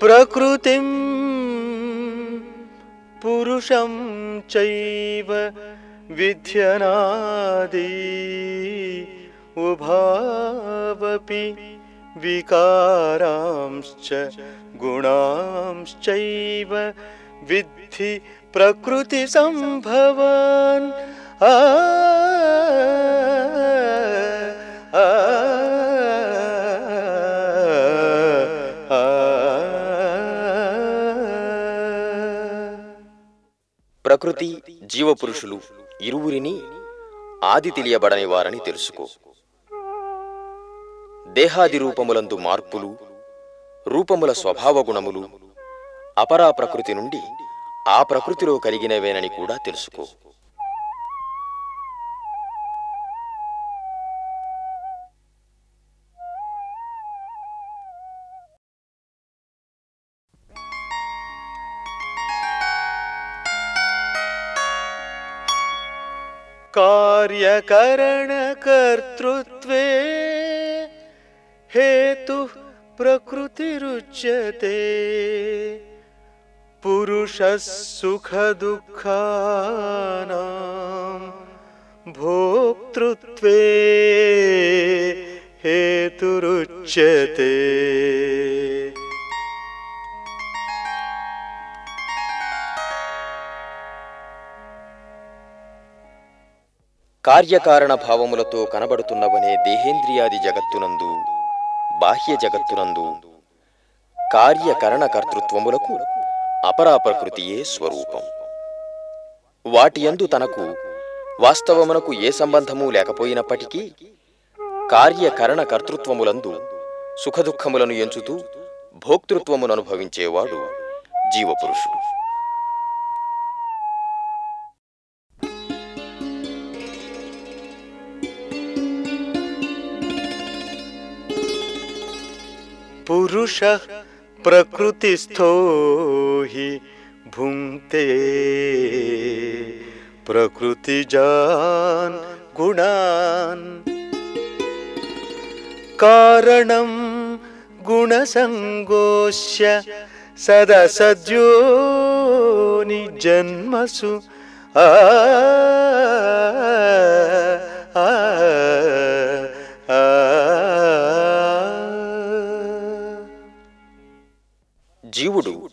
प्रकृतिं पुरुषं चैव विध्यनादि उभावपि विकारांश्च गुणांश्चैव विद्धि प्रकृतिसम्भवान्। आ आ ప్రకృతి జీవపురుషులు ఇరువురిని ఆది తెలియబడని వారని తెలుసుకో. దేహాది రూపములందు మార్పులు రూపముల స్వభావ గుణములు అపరా ప్రకృతి నుండి ఆ ప్రకృతిలో కలిగినవేనని కూడా తెలుసుకో. कार्यकरणकर्तृत्वे हेतुः प्रकृतिरुच्यते। पुरुषः सुखदुःखानां भोक्तृत्वे हेतुरुच्यते కార్యకారణ భావములతో కనబడుతున్నవనే దేహేంద్రియాది జగత్తునందు బాహ్య జగత్తునందు కార్యకరణ కర్తృత్వములకు అపరా ప్రకృతియే స్వరూపం. వాటి యందు తనకు వాస్తవమునకు ఏ సంబంధము లేకపోయినప్పటికీ కార్యకరణ కర్తృత్వములందు సుఖదుఖములను ఎంచుతూ భోక్తృత్వమును అనుభవించేవాడు జీవపురుషుడు. पुरुषः प्रकृतिस्थो हि भुङ्क्ते। प्रकृतिजान् गुणान्। कारणं गुणसङ्गोष्य सदसद्यो निजन्मसु आ आ आ। జీవుడు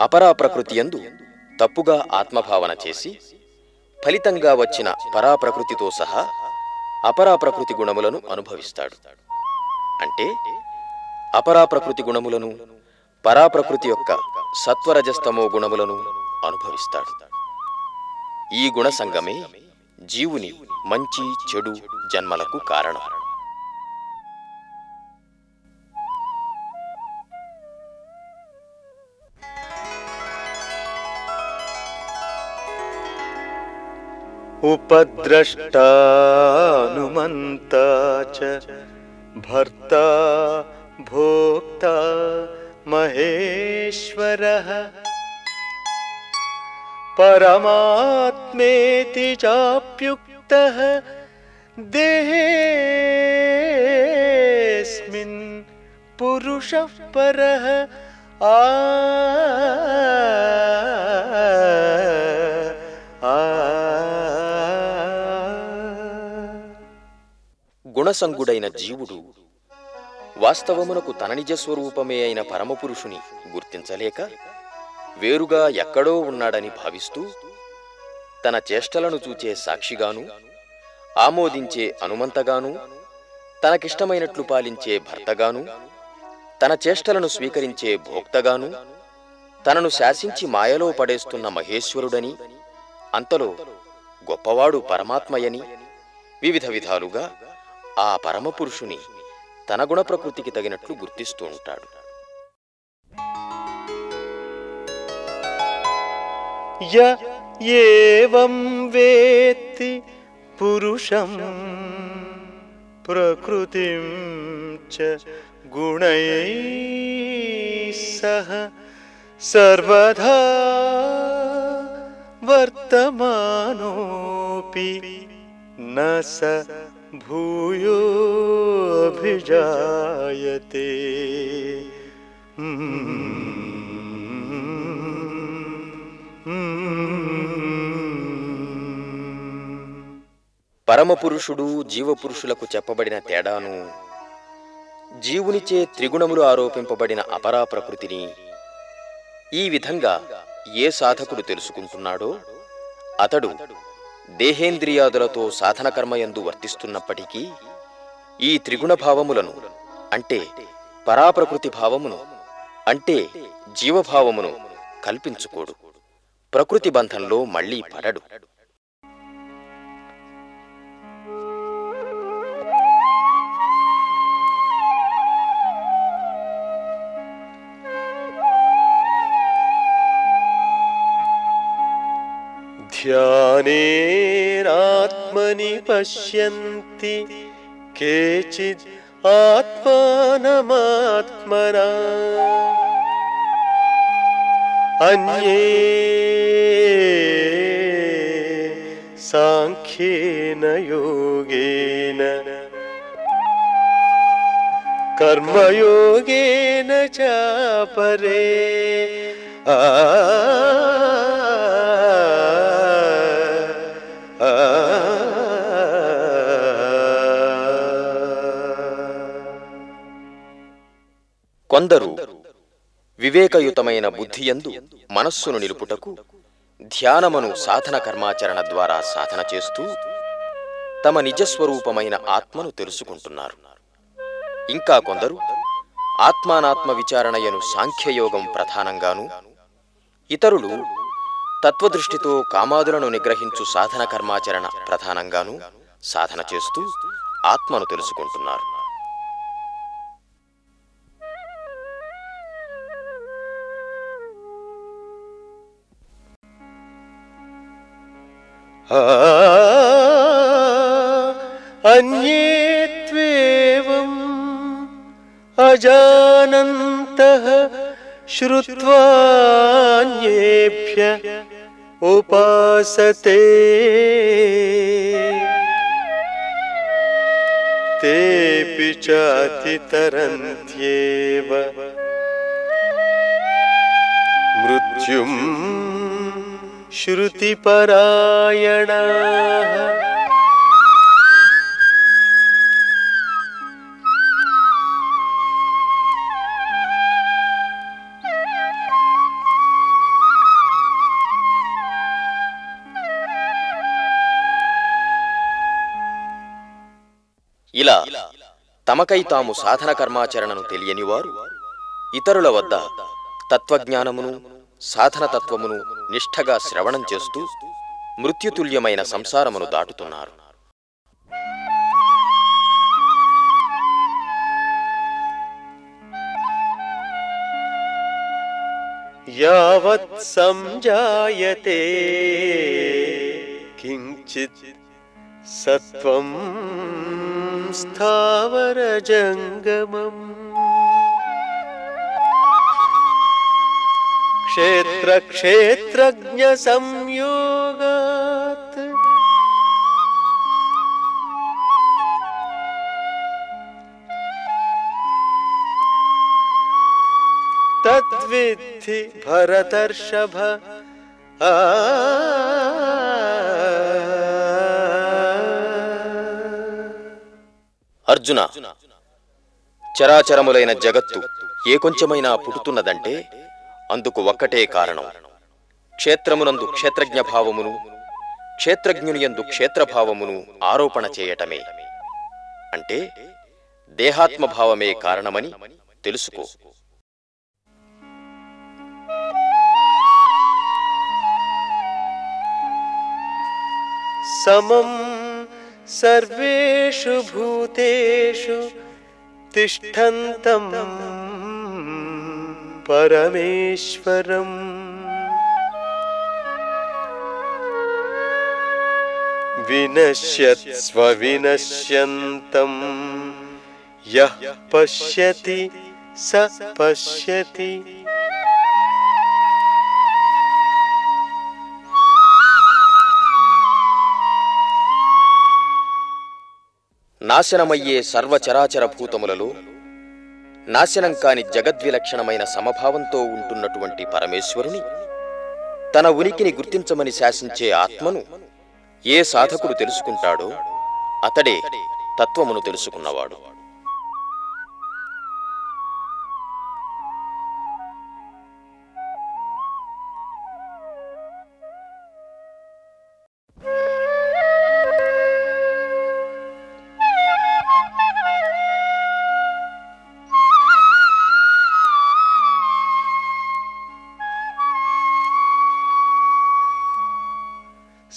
అపరా ప్రకృతి యందు తప్పుగా ఆత్మభావన చేసి ఫలితంగా వచ్చిన పరాప్రకృతితో సహా అపరాప్రకృతి గుణములను అనుభవిస్తాడు. అంటే అపరాప్రకృతి గుణములను పరాప్రకృతి యొక్క సత్వరజస్తమో గుణములను అనుభవిస్తాడు. ఈ గుణ సంగమే జీవుని మంచి చెడు జన్మలకు కారణం. उपद्रष्टानुमन्ता च। भर्ता भोक्ता महेश्वरः। परमात्मेति चाप्युक्तः देहेऽस्मिन् पुरुषः परः आ आ। గుణసంగుడైన జీవుడు వాస్తవమునకు తన నిజ స్వరూపమే అయిన పరమపురుషుని గుర్తించలేక వేరుగా ఎక్కడో ఉన్నాడని భావిస్తూ తన చేష్టలను చూచే సాక్షిగాను ఆమోదించే అనుమంతగాను తనకిష్టమైనట్లు పాలించే భర్తగాను తన చేష్టలను స్వీకరించే భోక్తగాను తనను శాసించి మాయలో పడేస్తున్న మహేశ్వరుడని అంతలో గొప్పవాడు పరమాత్మయని వివిధ విధాలుగా ఆ పరమపురుషుని తన గుణ ప్రకృతికి తగినట్లు గుర్తిస్తూ ఉంటాడు. పురుషం ప్రకృతి గుణై సహ సర్వదా వర్తమానోపి న స भूयोऽभिजायते పరమపురుషుడు జీవపురుషులకు చెప్పబడిన తేడాను జీవునిచే త్రిగుణములు ఆరోపింపబడిన అపరా ప్రకృతిని ఈ విధంగా ఏ సాధకుడు తెలుసుకుంటున్నాడో అతడు దేహేంద్రియాదులతో సాధనకర్మయందు వర్తిస్తున్నప్పటికీ ఈ త్రిగుణ భావములను అంటే పరాప్రకృతి భావమును అంటే జీవభావమును కల్పించుకోడు. ప్రకృతి బంధంలో మళ్ళీ పడడు. ध्यानेनात्मनि पश्यन्ति केचित् आत्मानमात्मना। अन्ये साङ्ख्येन योगेन कर्मयोगेन च परे आ కొందరు వివేకయుతమైన బుద్ధియందు మనస్సును నిలుపుటకు ధ్యానమను సాధన కర్మాచరణ ద్వారా సాధన చేస్తూ తమ నిజస్వరూపమైన ఆత్మను తెలుసుకుంటున్నారు. ఇంకా కొందరు ఆత్మానాత్మ విచారణయను సాంఖ్యయోగం ప్రధానంగాను ఇతరులు తత్వదృష్టితో కామాదులను నిగ్రహించు సాధన కర్మాచరణ ప్రధానంగాను సాధన చేస్తూ ఆత్మను తెలుసుకుంటున్నారు. అన్యేత్వేవం అజానంత శ్రుత్వాన్యేభ్య उपासते। तेऽपि चातितरन्त्येव मृत्युम् श्रुतिपरायणाः తమకై తాము సాధన కర్మాచరణను తెలియనివారు ఇతరుల వద్ద తత్వజ్ఞానమును సాధనతత్వమును నిష్ఠగా శ్రవణం చేస్తూ మృత్యుతుల్యమైన సంసారమును దాటుతున్నారు. యావత్ సంజాయతే కించిత్ सत्त्वं स्थावरजङ्गमम्। क्षेत्रक्षेत्रज्ञसंयोगात्। तद्विद्धि भरतर्षभ आ అర్జున చరాచరములైన జగత్తు ఏ కొంచెమైనా పుట్టుతున్నదంటే అందుకు ఒక్కటే కారణం. క్షేత్రమునందు క్షేత్రజ్ఞ భావమును క్షేత్రజ్ఞునియందు క్షేత్రభావమును ఆరోపణ చేయటమే. అంటే దేహాత్మభావమే కారణమని తెలుసుకో. సమం सर्वेषु भूतेषु तिष्ठन्तं परमेश्वरम्। विनश्यत्स्व विनश्यन्तं यः पश्यति स पश्यति నాశనమయ్యే సర్వచరాచర భూతములలో నాశనం కాని జగద్విలక్షణమైన సమభావంతో ఉంటున్నటువంటి పరమేశ్వరుని తన ఉనికిని గుర్తించమని శాసించే ఆత్మను ఏ సాధకుడు తెలుసుకుంటాడో అతడే తత్వమును తెలుసుకున్నవాడు.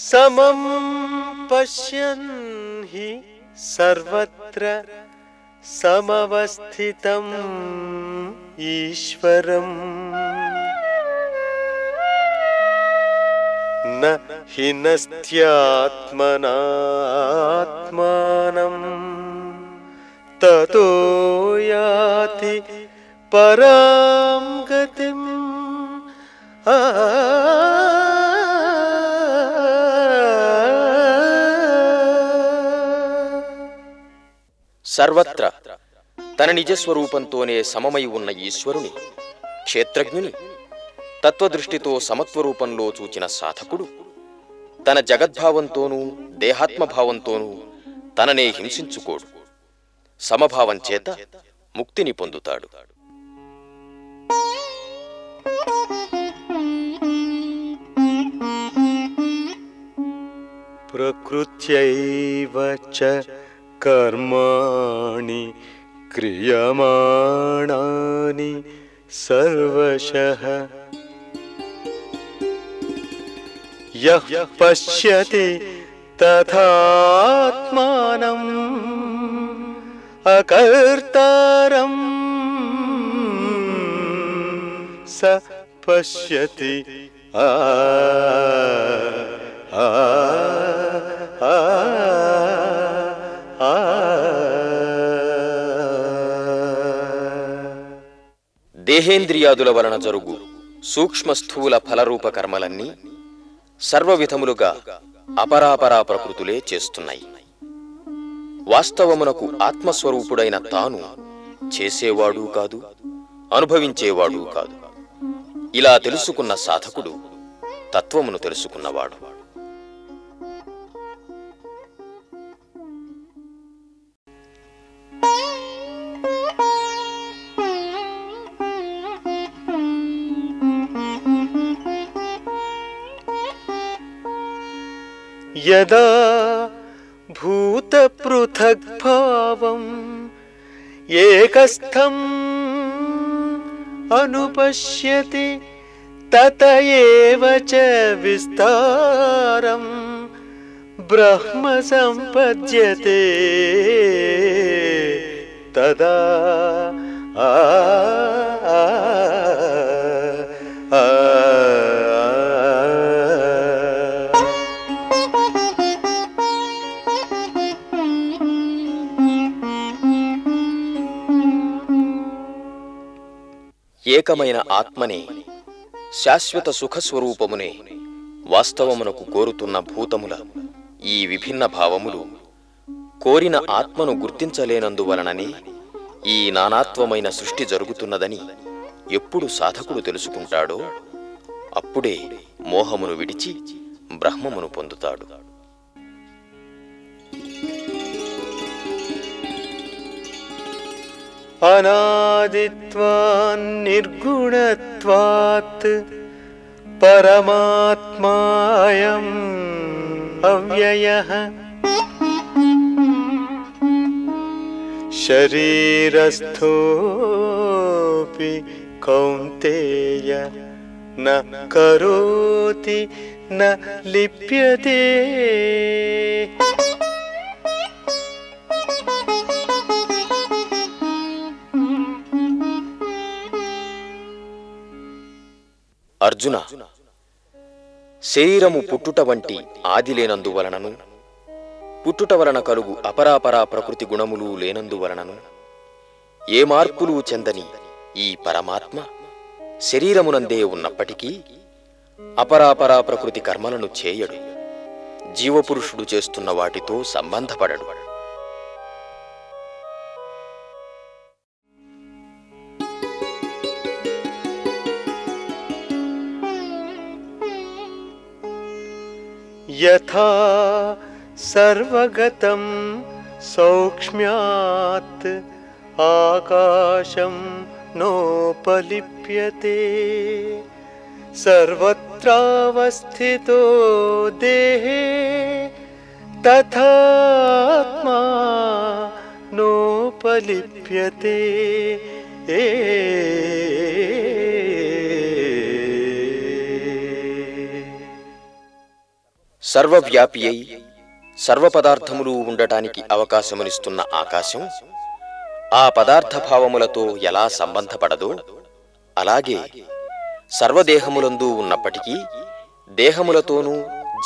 समं पश्यन् हि सर्वत्र समवस्थितम् ईश्वरम्। न हिनस्त्यात्मनात्मानम् ततो याति परां गतिम्। आ సర్వత్ర తన నిజస్వరూపంతోనే సమమై ఉన్న ఈశ్వరుని క్షేత్రజ్ఞుని తత్వదృష్టితో సమత్వరూపంలో చూచిన సాధకుడు తన జగద్భావంతోనూ దేహాత్మభావంతోనూ తననే హింసించుకోడు. సమభావం చేత ముక్తిని పొందుతాడు. ప్రకృత్యైవ कर्माणि क्रियमाणानि सर्वशः। यः पश्यति तथात्मानम् अकर्तारम् स पश्यति आ, आ, आ, దేహేంద్రియాదుల వలన జరుగు సూక్ష్మ స్థూల ఫలరూప కర్మలన్నీ సర్వవిధములుగా అపరాపరా ప్రకృతులే చేస్తున్నాయి. వాస్తవమునకు ఆత్మస్వరూపుడైన తాను చేసేవాడు కాదు అనుభవించేవాడు కాదు. ఇలా తెలుసుకున్న సాధకుడు తత్వమును తెలుసుకున్నవాడు. యదా భూతపృథగ్భావం ఏకస్థం అనుపశ్యతి తత ఏవ చ విస్తారం బ్రహ్మ సంపద్యతే తదా ఆ ఏకమైన ఆత్మనే శాశ్వత సుఖస్వరూపమునే వాస్తవమునకు కోరుతున్న భూతముల ఈ విభిన్న భావములు కోరిన ఆత్మను గుర్తించలేనందువలననే ఈ నానాత్వమైన సృష్టి జరుగుతున్నదని ఎప్పుడు సాధకుడు తెలుసుకుంటాడో అప్పుడే మోహమును విడిచి బ్రహ్మమును పొందుతాడు. अनादित्वान्निर्गुणत्वात् परमात्मायम् अव्ययः। शरीरस्थोऽपि कौन्तेय न करोति न लिप्यते। అర్జున శరీరము పుట్టుట వంటి ఆది లేనందువలనను పుట్టుట వలన కలుగు అపరాపరా ప్రకృతి గుణములు లేనందువలనను ఏ మార్పులు చెందని ఈ పరమాత్మ శరీరమునందే ఉన్నప్పటికీ అపరాపరా ప్రకృతి కర్మలను చేయడు. జీవపురుషుడు చేస్తున్న వాటితో సంబంధపడడు. यथा सर्वगतं सौक्ष्म्यात् आकाशं नोपलिप्यते। सर्वत्रावस्थितो देहे तथात्मा नोपलिप्यते సర్వవ్యాపి అయి సర్వపదార్థములు ఉండటానికి అవకాశమునిస్తున్న ఆకాశం ఆ పదార్థ భావములతో ఎలా సంబంధపడదో అలాగే సర్వదేహములందు ఉన్నప్పటికీ దేహములతోనూ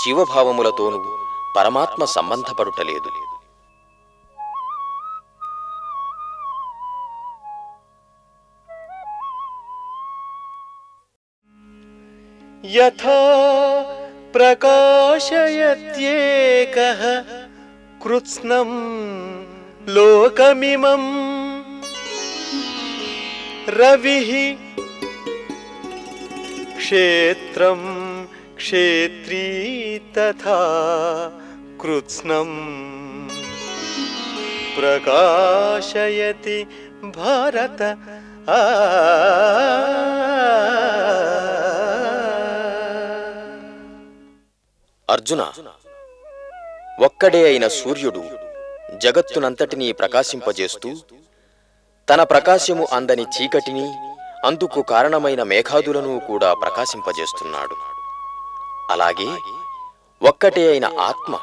జీవభావములతోనూ పరమాత్మ సంబంధపడుటలేదు. యథా प्रकाशयत्येकः कृत्स्नं लोकमिमम् रविः क्षेत्रं क्षेत्री तथा कृत्स्नम् प्रकाशयति भारत। ఆ అర్జున ఒక్కడే అయిన సూర్యుడు జగత్తునంతటినీ ప్రకాశింపజేస్తూ తన ప్రకాశము అందని చీకటిని అందుకు కారణమైన మేఘాదులను కూడా ప్రకాశింపజేస్తున్నాడు. అలాగే ఒక్కటే అయిన ఆత్మ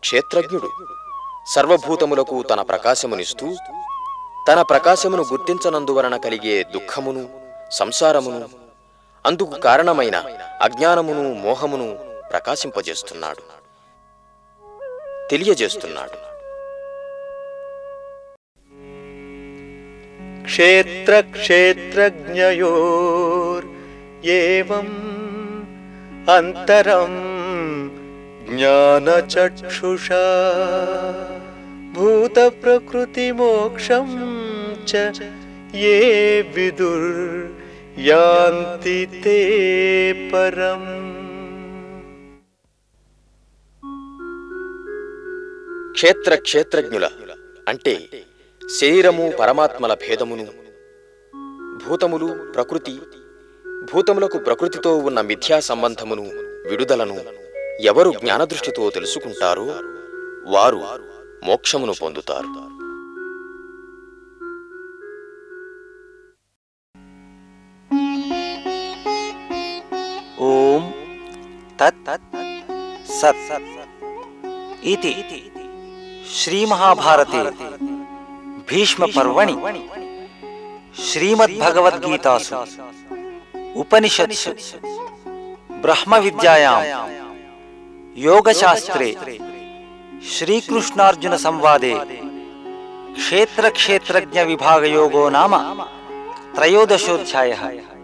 క్షేత్రజ్ఞుడు సర్వభూతములకు తన ప్రకాశమునిస్తూ తన ప్రకాశమును గుర్తించనందువలన కలిగే దుఃఖమును సంసారమును అందుకు కారణమైన అజ్ఞానమును మోహమును ప్రకాశింపజేస్తున్నాడు తెలియజేస్తున్నాడు क्षेत्रक्षेत्रज्ञयोर्येवम् अन्तरं ज्ञानचक्षुषा भूतप्रकृतिमोक्षं च ये विदुर्यान्ति ते परम् క్షేత్ర క్షేత్రజ్ఞుల అంటే శరీరము పరమాత్మల భేదమును భూతములు ప్రకృతి భూతములకు ప్రకృతితో ఉన్న మిథ్యా సంబంధమును విడుదలను ఎవరు జ్ఞానదృష్టితో తెలుసుకుంటారో వారు మోక్షమును పొందుతారు. ఓం తత్ సత్ ఇతి. श्री महाभारते भीष्म पर्वणि श्रीमहाभारते भीष्मपर्वणि। श्रीमद्भगवद्गीतासु। उपनिषत्सु। ब्रह्मविद्यायां। योगशास्त्रे। विभाग योगो नाम त्रयोदशोऽध्यायः।